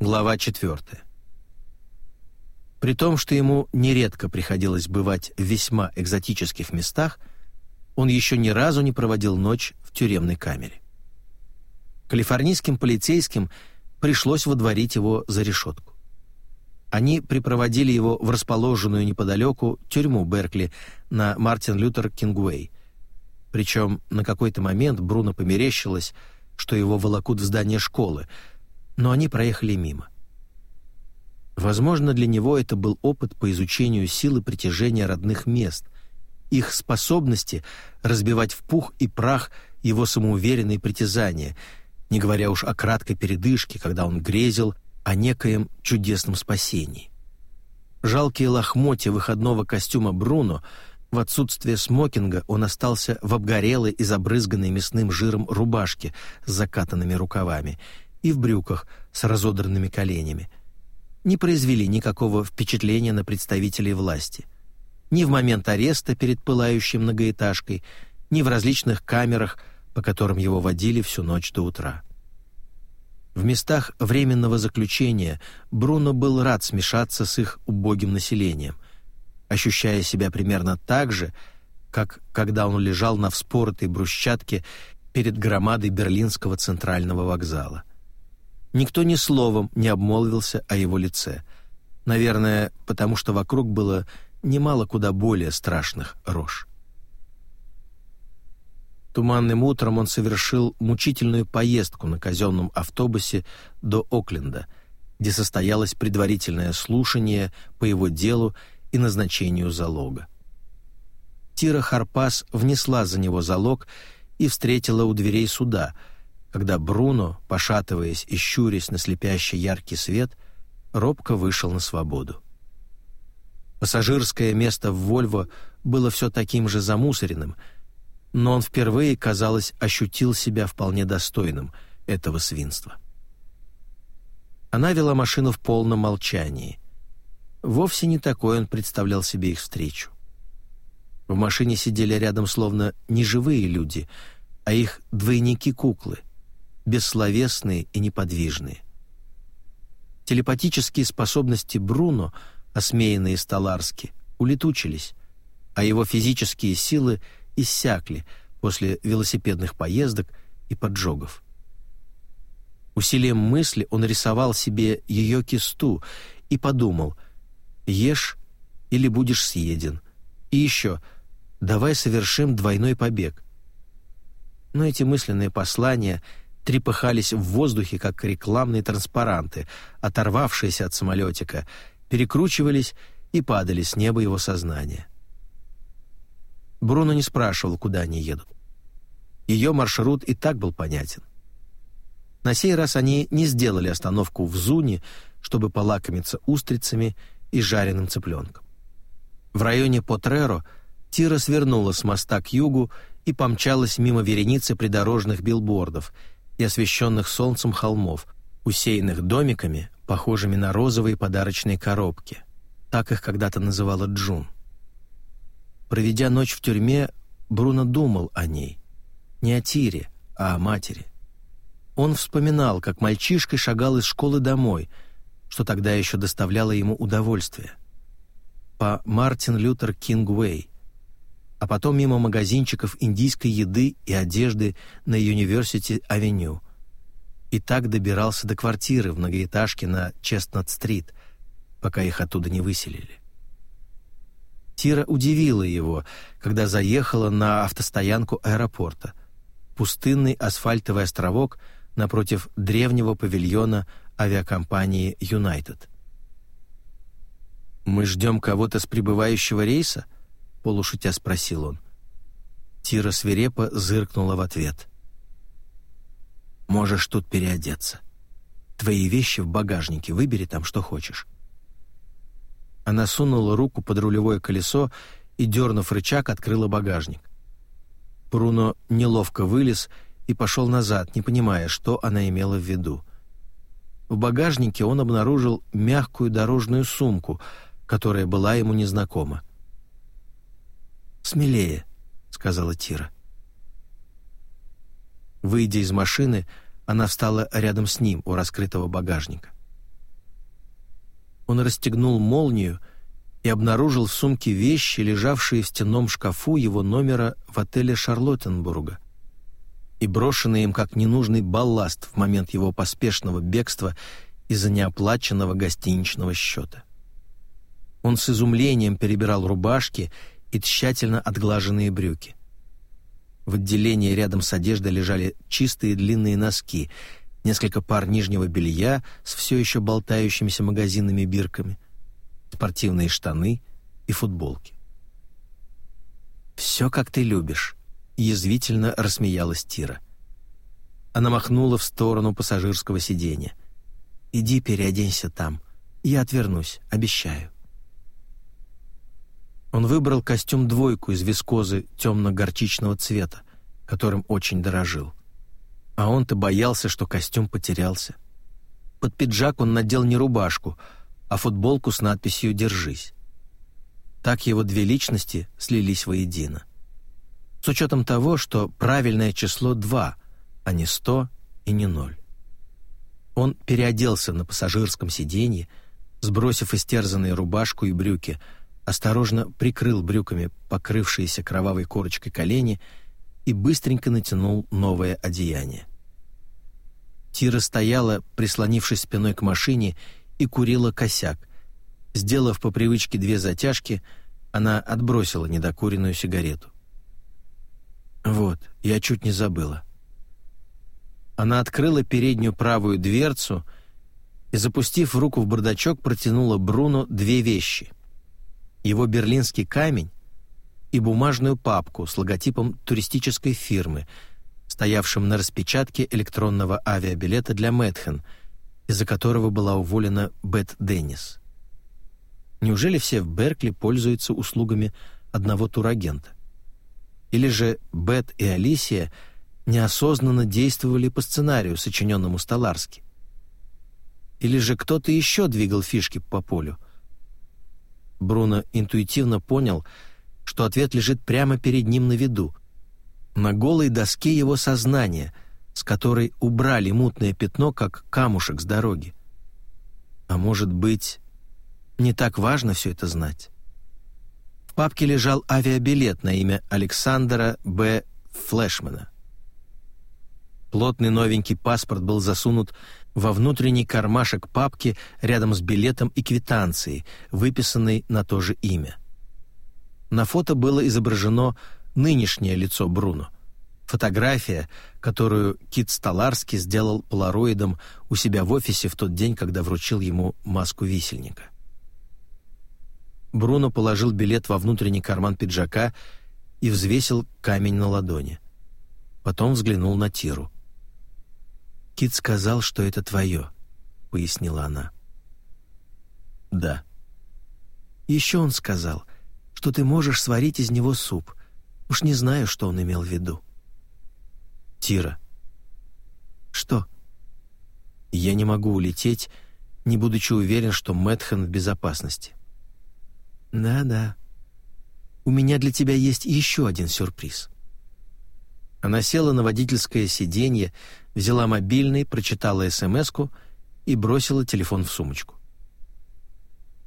Глава 4. При том, что ему нередко приходилось бывать в весьма экзотических местах, он еще ни разу не проводил ночь в тюремной камере. Калифорнийским полицейским пришлось водворить его за решетку. Они припроводили его в расположенную неподалеку тюрьму Беркли на Мартин Лютер Кингуэй. Причем на какой-то момент Бруно померещилось, что его волокут в здание школы — но они проехали мимо. Возможно, для него это был опыт по изучению силы притяжения родных мест, их способности разбивать в пух и прах его самоуверенные притязания, не говоря уж о краткой передышке, когда он грезил о некоем чудесном спасении. Жалкие лохмотья выходного костюма Бруно в отсутствие смокинга он остался в обгорелой и забрызганной мясным жиром рубашке с закатанными рукавами — и в брюках с разодранными коленями, не произвели никакого впечатления на представителей власти. Ни в момент ареста перед пылающей многоэтажкой, ни в различных камерах, по которым его водили всю ночь до утра. В местах временного заключения Бруно был рад смешаться с их убогим населением, ощущая себя примерно так же, как когда он лежал на вспоротой брусчатке перед громадой Берлинского центрального вокзала. Никто ни словом не обмолвился о его лице. Наверное, потому что вокруг было немало куда более страшных рож. Туманным утром он совершил мучительную поездку на казенном автобусе до Окленда, где состоялось предварительное слушание по его делу и назначению залога. Тира Харпас внесла за него залог и встретила у дверей суда — когда Бруно, пошатываясь и щурясь на слепящий яркий свет, робко вышел на свободу. Пассажирское место в «Вольво» было все таким же замусоренным, но он впервые, казалось, ощутил себя вполне достойным этого свинства. Она вела машину в полном молчании. Вовсе не такой он представлял себе их встречу. В машине сидели рядом словно не живые люди, а их двойники-куклы, бессловесные и неподвижные. Телепатические способности Бруно, осмеянные Столарски, улетучились, а его физические силы иссякли после велосипедных поездок и поджогов. Усилием мысли он рисовал себе ее кисту и подумал «Ешь или будешь съеден». И еще «Давай совершим двойной побег». Но эти мысленные послания — трепыхались в воздухе, как рекламные транспаранты, оторвавшиеся от самолетика, перекручивались и падали с неба его сознания. Бруно не спрашивал, куда они едут. Ее маршрут и так был понятен. На сей раз они не сделали остановку в Зуне, чтобы полакомиться устрицами и жареным цыпленком. В районе Потреро Тира свернула с моста к югу и помчалась мимо вереницы придорожных билбордов — и освещенных солнцем холмов, усеянных домиками, похожими на розовые подарочные коробки. Так их когда-то называла Джун. Проведя ночь в тюрьме, Бруно думал о ней. Не о Тире, а о матери. Он вспоминал, как мальчишкой шагал из школы домой, что тогда еще доставляло ему удовольствие. По Мартин Лютер Кинг Уэй, а потом мимо магазинчиков индийской еды и одежды на Юниверсити-авеню. И так добирался до квартиры в многоэтажке на Честнат-стрит, пока их оттуда не выселили. Тира удивила его, когда заехала на автостоянку аэропорта. Пустынный асфальтовый островок напротив древнего павильона авиакомпании «Юнайтед». «Мы ждем кого-то с прибывающего рейса?» — полушутя спросил он. Тира свирепо зыркнула в ответ. «Можешь тут переодеться. Твои вещи в багажнике, выбери там, что хочешь». Она сунула руку под рулевое колесо и, дернув рычаг, открыла багажник. Бруно неловко вылез и пошел назад, не понимая, что она имела в виду. В багажнике он обнаружил мягкую дорожную сумку, которая была ему незнакома. «Смелее», — сказала Тира. Выйдя из машины, она встала рядом с ним у раскрытого багажника. Он расстегнул молнию и обнаружил в сумке вещи, лежавшие в стенном шкафу его номера в отеле Шарлоттенбурга и брошенные им как ненужный балласт в момент его поспешного бегства из-за неоплаченного гостиничного счета. Он с изумлением перебирал рубашки и тщательно отглаженные брюки. В отделении рядом с одеждой лежали чистые длинные носки, несколько пар нижнего белья с все еще болтающимися магазинными бирками, спортивные штаны и футболки. «Все, как ты любишь», — язвительно рассмеялась Тира. Она махнула в сторону пассажирского сиденья. «Иди переоденься там. Я отвернусь, обещаю». Он выбрал костюм-двойку из вискозы темно-горчичного цвета, которым очень дорожил. А он-то боялся, что костюм потерялся. Под пиджак он надел не рубашку, а футболку с надписью «Держись». Так его две личности слились воедино. С учетом того, что правильное число два, а не сто и не ноль. Он переоделся на пассажирском сиденье, сбросив истерзанные рубашку и брюки – осторожно прикрыл брюками покрывшиеся кровавой корочкой колени и быстренько натянул новое одеяние. Тира стояла, прислонившись спиной к машине, и курила косяк. Сделав по привычке две затяжки, она отбросила недокуренную сигарету. «Вот, я чуть не забыла». Она открыла переднюю правую дверцу и, запустив руку в бардачок, протянула Бруно две вещи его берлинский камень и бумажную папку с логотипом туристической фирмы, стоявшим на распечатке электронного авиабилета для Мэтхен, из-за которого была уволена Бет Деннис. Неужели все в Беркли пользуются услугами одного турагента? Или же Бет и Алисия неосознанно действовали по сценарию, сочиненному Столарски? Или же кто-то еще двигал фишки по полю – Бруно интуитивно понял, что ответ лежит прямо перед ним на виду, на голой доске его сознания, с которой убрали мутное пятно, как камушек с дороги. А может быть, не так важно все это знать? В папке лежал авиабилет на имя Александра Б. Флешмана. Плотный новенький паспорт был засунут во внутренний кармашек папки рядом с билетом и квитанцией, выписанной на то же имя. На фото было изображено нынешнее лицо Бруно. Фотография, которую Кит Столарский сделал полароидом у себя в офисе в тот день, когда вручил ему маску висельника. Бруно положил билет во внутренний карман пиджака и взвесил камень на ладони. Потом взглянул на Тиру. «Кит сказал, что это твое», — пояснила она. «Да». «Еще он сказал, что ты можешь сварить из него суп. Уж не знаю, что он имел в виду». «Тира». «Что?» «Я не могу улететь, не будучи уверен, что Мэтхэн в безопасности». «Да-да. У меня для тебя есть еще один сюрприз». Она села на водительское сиденье, взяла мобильный, прочитала смс и бросила телефон в сумочку.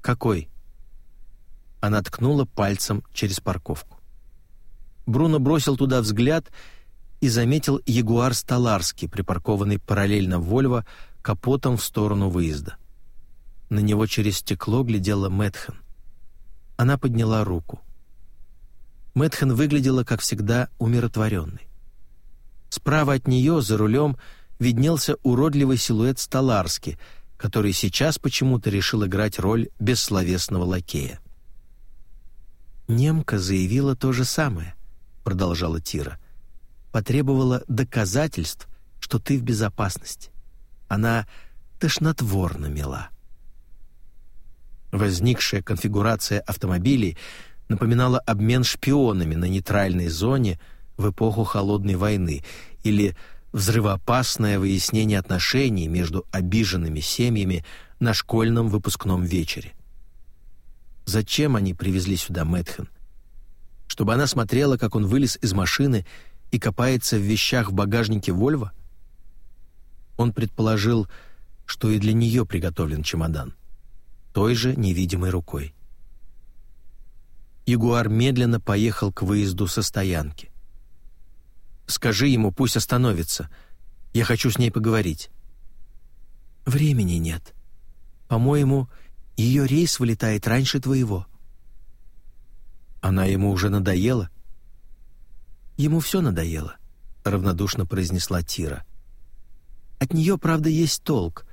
«Какой?» Она ткнула пальцем через парковку. Бруно бросил туда взгляд и заметил Ягуар Столарский, припаркованный параллельно Вольво, капотом в сторону выезда. На него через стекло глядела Мэтхен. Она подняла руку. Мэтхен выглядела, как всегда, умиротворенной. Справа от нее, за рулем, виднелся уродливый силуэт Столарски, который сейчас почему-то решил играть роль бессловесного лакея. «Немка заявила то же самое», — продолжала Тира. «Потребовала доказательств, что ты в безопасности. Она тошнотворно мила». Возникшая конфигурация автомобилей напоминала обмен шпионами на нейтральной зоне — в эпоху Холодной войны или взрывоопасное выяснение отношений между обиженными семьями на школьном выпускном вечере. Зачем они привезли сюда Мэтхен? Чтобы она смотрела, как он вылез из машины и копается в вещах в багажнике Вольво? Он предположил, что и для нее приготовлен чемодан. той же невидимой рукой. Ягуар медленно поехал к выезду со стоянки. «Скажи ему, пусть остановится. Я хочу с ней поговорить». «Времени нет. По-моему, ее рейс вылетает раньше твоего». «Она ему уже надоела?» «Ему все надоело», — равнодушно произнесла Тира. «От нее, правда, есть толк.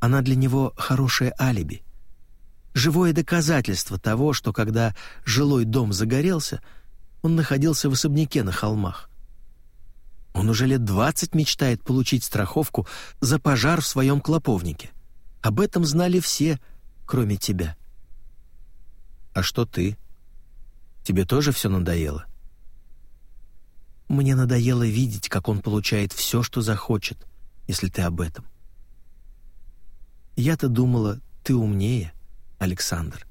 Она для него хорошее алиби» живое доказательство того, что когда жилой дом загорелся, он находился в особняке на холмах. Он уже лет двадцать мечтает получить страховку за пожар в своем клоповнике. Об этом знали все, кроме тебя. А что ты? Тебе тоже все надоело? Мне надоело видеть, как он получает все, что захочет, если ты об этом. Я-то думала, ты умнее — Александр.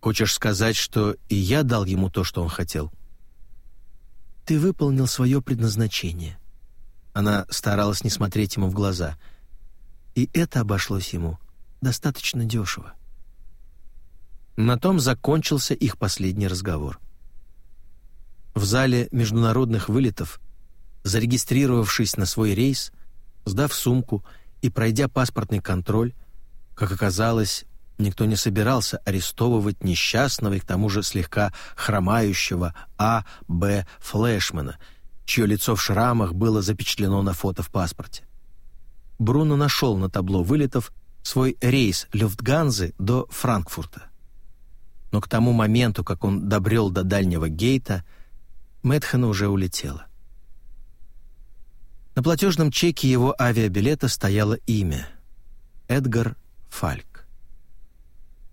Хочешь сказать, что и я дал ему то, что он хотел? Ты выполнил свое предназначение. Она старалась не смотреть ему в глаза. И это обошлось ему достаточно дешево. На том закончился их последний разговор. В зале международных вылетов, зарегистрировавшись на свой рейс, сдав сумку и пройдя паспортный контроль, как оказалось, никто не собирался арестовывать несчастного и к тому же слегка хромающего А. Б. Флешмана, чье лицо в шрамах было запечатлено на фото в паспорте. Бруно нашел на табло вылетов свой рейс Люфтганзы до Франкфурта. Но к тому моменту, как он добрел до дальнего гейта, Мэтхена уже улетела. На платежном чеке его авиабилета стояло имя — Эдгар Фальк.